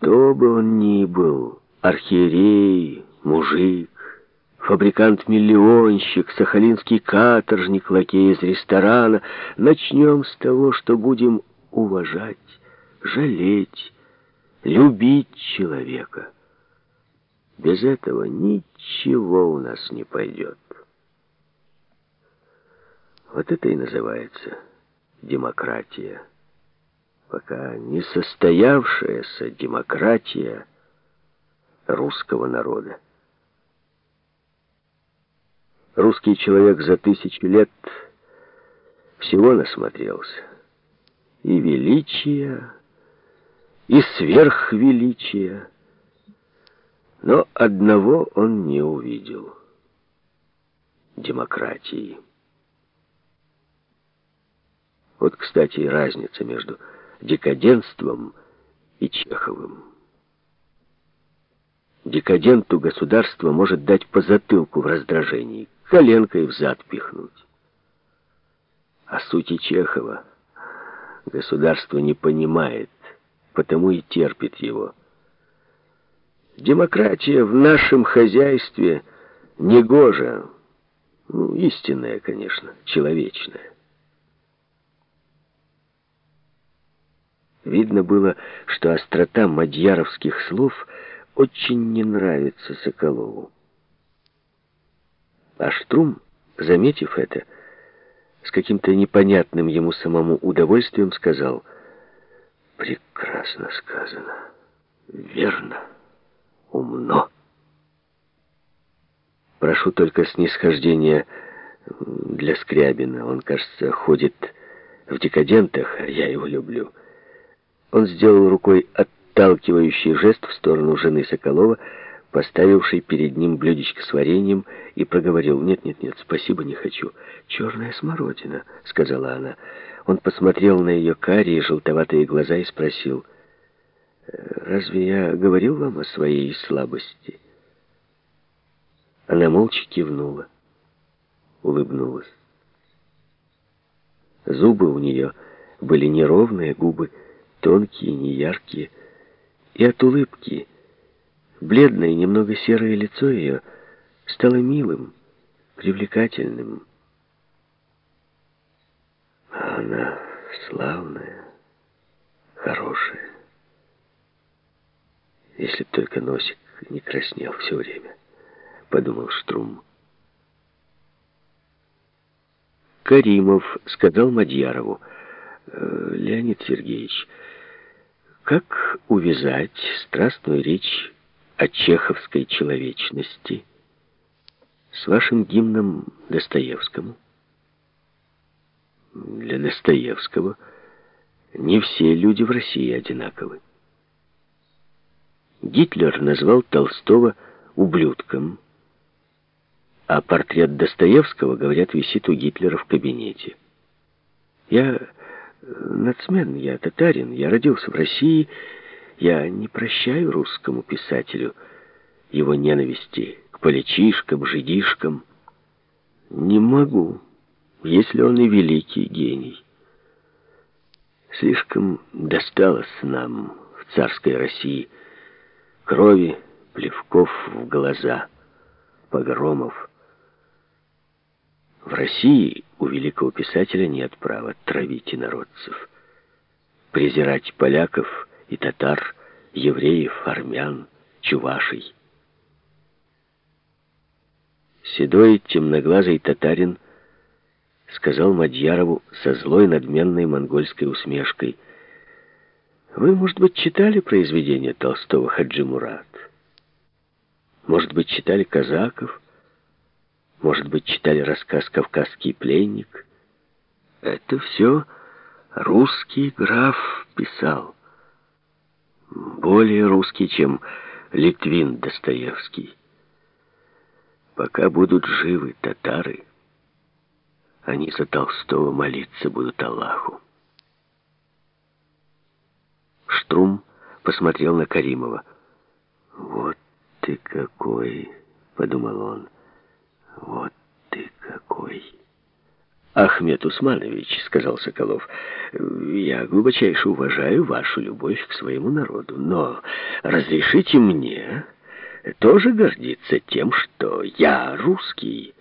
Кто бы он ни был, архиерей, мужик, фабрикант-миллионщик, сахалинский каторжник, лакей из ресторана, начнем с того, что будем уважать, жалеть, любить человека. Без этого ничего у нас не пойдет. Вот это и называется демократия. Пока не состоявшаяся демократия русского народа. Русский человек за тысячу лет всего насмотрелся. И величия, и сверхвеличия. Но одного он не увидел — демократии. Вот, кстати, и разница между декаденством и Чеховым. Декаденту государство может дать по затылку в раздражении, коленкой в зад пихнуть. А сути Чехова государство не понимает, потому и терпит его. Демократия в нашем хозяйстве негожа, ну, истинная, конечно, человечная. Видно было, что острота мадьяровских слов очень не нравится Соколову. А Штрум, заметив это, с каким-то непонятным ему самому удовольствием сказал «Прекрасно сказано, верно, умно». Прошу только снисхождения для Скрябина. Он, кажется, ходит в декадентах, а я его люблю. Он сделал рукой отталкивающий жест в сторону жены Соколова, поставившей перед ним блюдечко с вареньем, и проговорил, «Нет-нет-нет, спасибо, не хочу». «Черная смородина», — сказала она. Он посмотрел на ее карие желтоватые глаза и спросил, «Разве я говорил вам о своей слабости?» Она молча кивнула, улыбнулась. Зубы у нее были неровные, губы тонкие, неяркие, и от улыбки бледное, немного серое лицо ее стало милым, привлекательным. А она славная, хорошая. Если б только носик не краснел все время, подумал Штрум. Каримов сказал Мадьярову, «Э, «Леонид Сергеевич, как увязать страстную речь о чеховской человечности с вашим гимном Достоевскому? Для Достоевского не все люди в России одинаковы. Гитлер назвал Толстого ублюдком, а портрет Достоевского, говорят, висит у Гитлера в кабинете. Я нацмен, я татарин, я родился в России, я не прощаю русскому писателю его ненависти к полячишкам, жидишкам. Не могу, если он и великий гений. Слишком досталось нам в царской России крови, плевков в глаза, погромов, в России у великого писателя нет права травить инородцев, презирать поляков и татар, евреев, армян, чувашей. Седой темноглазый татарин сказал Мадьярову со злой надменной монгольской усмешкой. «Вы, может быть, читали произведения Толстого Хаджи Мурат? Может быть, читали казаков?» Может быть, читали рассказ «Кавказский пленник». Это все русский граф писал. Более русский, чем Литвин Достоевский. Пока будут живы татары, они за Толстого молиться будут Аллаху. Штрум посмотрел на Каримова. «Вот ты какой!» — подумал он. Вот ты какой! Ахмед Усманович, сказал Соколов, я глубочайше уважаю вашу любовь к своему народу, но разрешите мне тоже гордиться тем, что я русский».